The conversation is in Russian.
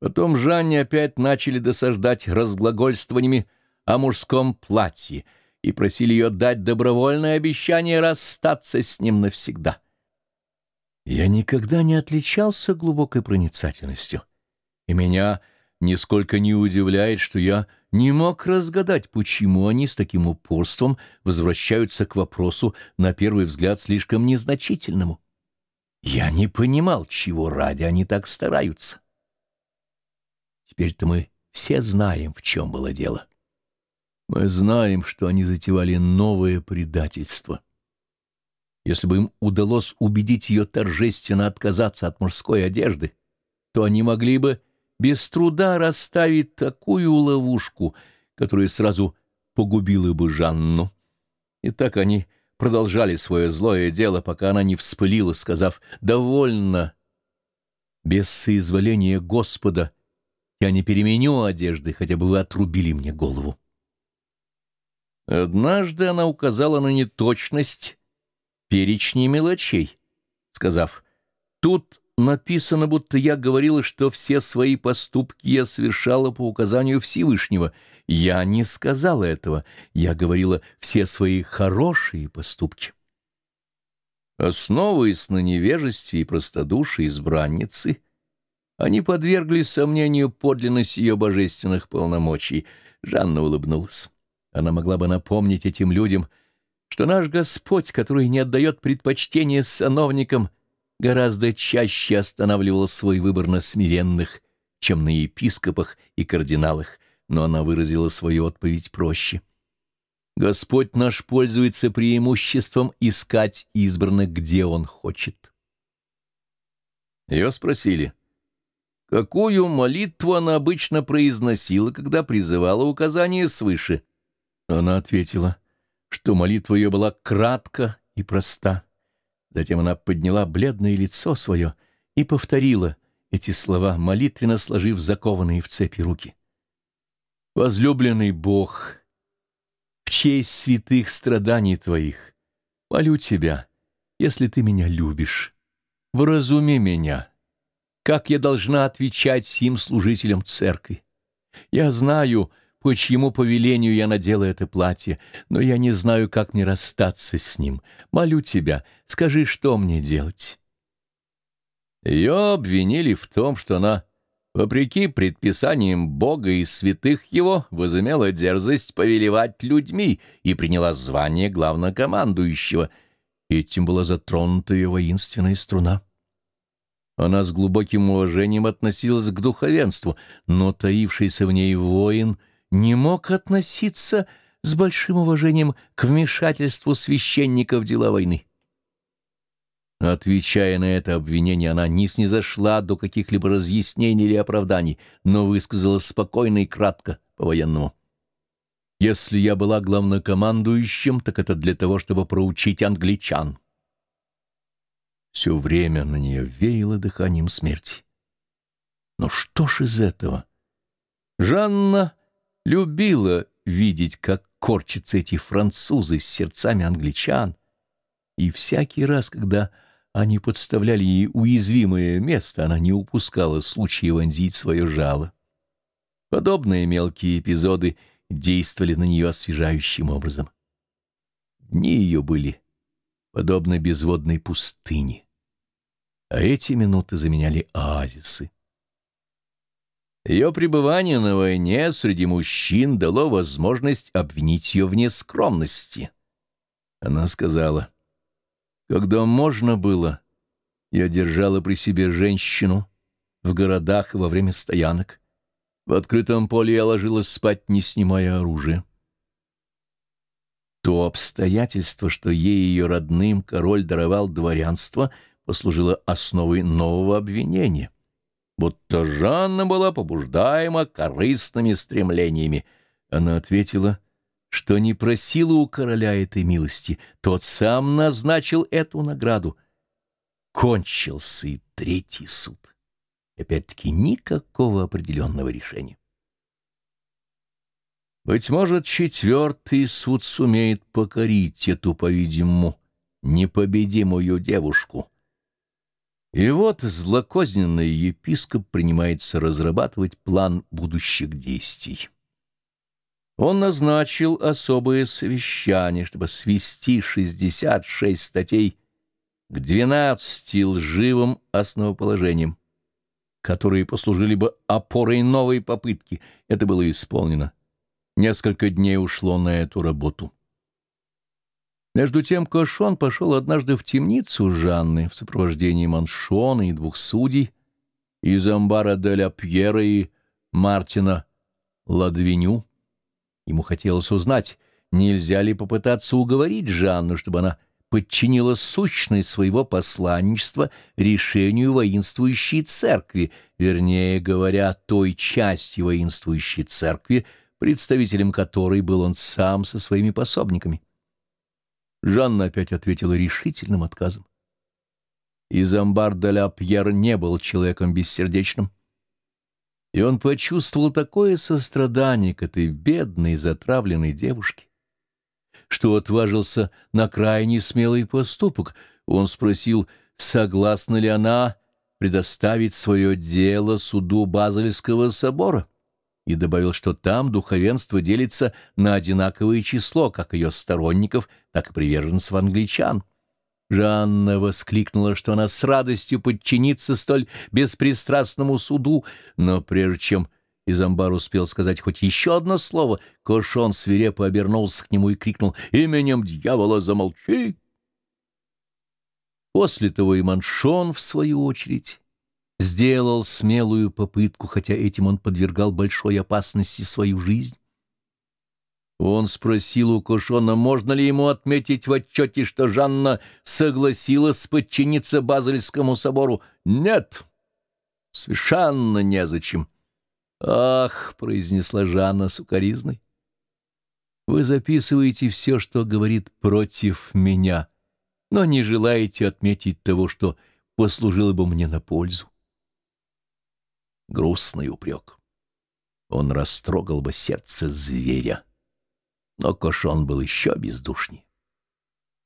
Потом Жанне опять начали досаждать разглагольствованиями о мужском платье и просили ее дать добровольное обещание расстаться с ним навсегда. Я никогда не отличался глубокой проницательностью, и меня нисколько не удивляет, что я не мог разгадать, почему они с таким упорством возвращаются к вопросу, на первый взгляд, слишком незначительному. Я не понимал, чего ради они так стараются. Теперь-то мы все знаем, в чем было дело. Мы знаем, что они затевали новое предательство. Если бы им удалось убедить ее торжественно отказаться от мужской одежды, то они могли бы без труда расставить такую ловушку, которая сразу погубила бы Жанну. И так они продолжали свое злое дело, пока она не вспылила, сказав «довольно». Без соизволения Господа я не переменю одежды, хотя бы вы отрубили мне голову. Однажды она указала на неточность перечней мелочей, сказав «тут написано, будто я говорила, что все свои поступки я совершала по указанию Всевышнего. Я не сказала этого, я говорила все свои хорошие поступки. Основываясь на невежестве и простодушии избранницы, они подвергли сомнению подлинность ее божественных полномочий. Жанна улыбнулась. Она могла бы напомнить этим людям, что наш Господь, который не отдает предпочтения сановникам, — гораздо чаще останавливала свой выбор на смиренных, чем на епископах и кардиналах, но она выразила свою отповедь проще. Господь наш пользуется преимуществом искать избранных, где Он хочет. Ее спросили, какую молитву она обычно произносила, когда призывала указания свыше. Она ответила, что молитва ее была кратка и проста. Затем она подняла бледное лицо свое и повторила эти слова, молитвенно сложив закованные в цепи руки. «Возлюбленный Бог, в честь святых страданий Твоих, молю Тебя, если Ты меня любишь, вразуми меня, как я должна отвечать сим служителям церкви. Я знаю, по чьему повелению я надела это платье, но я не знаю, как мне расстаться с ним. Молю тебя, скажи, что мне делать». Ее обвинили в том, что она, вопреки предписаниям Бога и святых его, возымела дерзость повелевать людьми и приняла звание главнокомандующего. Этим была затронута ее воинственная струна. Она с глубоким уважением относилась к духовенству, но таившийся в ней воин — не мог относиться с большим уважением к вмешательству священника в дела войны. Отвечая на это обвинение, она не снизошла до каких-либо разъяснений или оправданий, но высказала спокойно и кратко по-военному. «Если я была главнокомандующим, так это для того, чтобы проучить англичан». Все время на нее веяло дыханием смерти. Но что ж из этого? Жанна любила видеть, как корчатся эти французы с сердцами англичан, и всякий раз, когда они подставляли ей уязвимое место, она не упускала случая вонзить свое жало. Подобные мелкие эпизоды действовали на нее освежающим образом. Дни ее были подобны безводной пустыне, а эти минуты заменяли оазисы. Ее пребывание на войне среди мужчин дало возможность обвинить ее в нескромности. Она сказала, «Когда можно было, я держала при себе женщину в городах во время стоянок. В открытом поле я ложилась спать, не снимая оружия». То обстоятельство, что ей ее родным король даровал дворянство, послужило основой нового обвинения — будто Жанна была побуждаема корыстными стремлениями. Она ответила, что не просила у короля этой милости, тот сам назначил эту награду. Кончился и третий суд. Опять-таки никакого определенного решения. Быть может, четвертый суд сумеет покорить эту, по-видимому, непобедимую девушку — И вот злокозненный епископ принимается разрабатывать план будущих действий. Он назначил особое совещание, чтобы свести 66 статей к 12 лживым основоположениям, которые послужили бы опорой новой попытки. Это было исполнено. Несколько дней ушло на эту работу. Между тем Кошон пошел однажды в темницу Жанны в сопровождении Маншона и двух судей из амбара Деля Пьера и Мартина Ладвиню. Ему хотелось узнать, нельзя ли попытаться уговорить Жанну, чтобы она подчинила сущность своего посланничества решению воинствующей церкви, вернее говоря, той части воинствующей церкви, представителем которой был он сам со своими пособниками. Жанна опять ответила решительным отказом. Изамбар де ля Пьер не был человеком бессердечным. И он почувствовал такое сострадание к этой бедной, затравленной девушке, что отважился на крайне смелый поступок. Он спросил, согласна ли она предоставить свое дело суду Базельского собора и добавил, что там духовенство делится на одинаковое число как ее сторонников, так и приверженцев англичан. Жанна воскликнула, что она с радостью подчинится столь беспристрастному суду, но прежде чем Изамбар успел сказать хоть еще одно слово, Кошон свирепо обернулся к нему и крикнул «Именем дьявола замолчи!» После того и Маншон, в свою очередь, сделал смелую попытку, хотя этим он подвергал большой опасности свою жизнь. Он спросил у Кошона, можно ли ему отметить в отчете, что Жанна согласилась подчиниться Базельскому собору. «Нет, совершенно незачем». «Ах», — произнесла Жанна сукоризной, — «вы записываете все, что говорит против меня, но не желаете отметить того, что послужило бы мне на пользу грустный упрек. Он растрогал бы сердце зверя. Но Кошон был еще бездушней.